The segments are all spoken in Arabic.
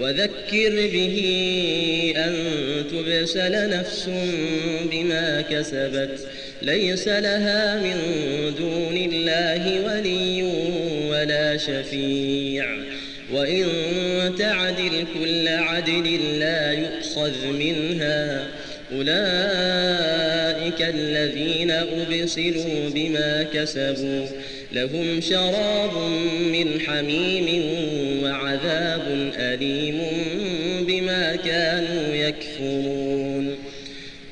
وذكر به أن تبسل نفس بما كسبت. ليس لها من دون الله ولي ولا شفيع. وإن تعدل كل عدل لا يؤخذ منها. أولئك الذين أبسلوا بما كسبوا. لهم شراب من حميم وعذاب أليم بما كانوا يكفرون.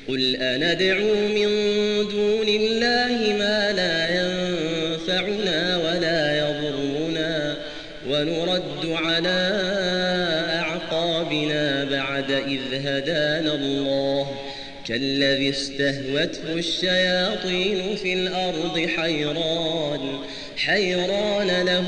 قل أندعو من دون الله ما لا ينفعنا ولا يضرنا ونرد على أعقابنا بعد إذ هدانا الله. كالذي استهوته الشياطين في الأرض حيران حيران له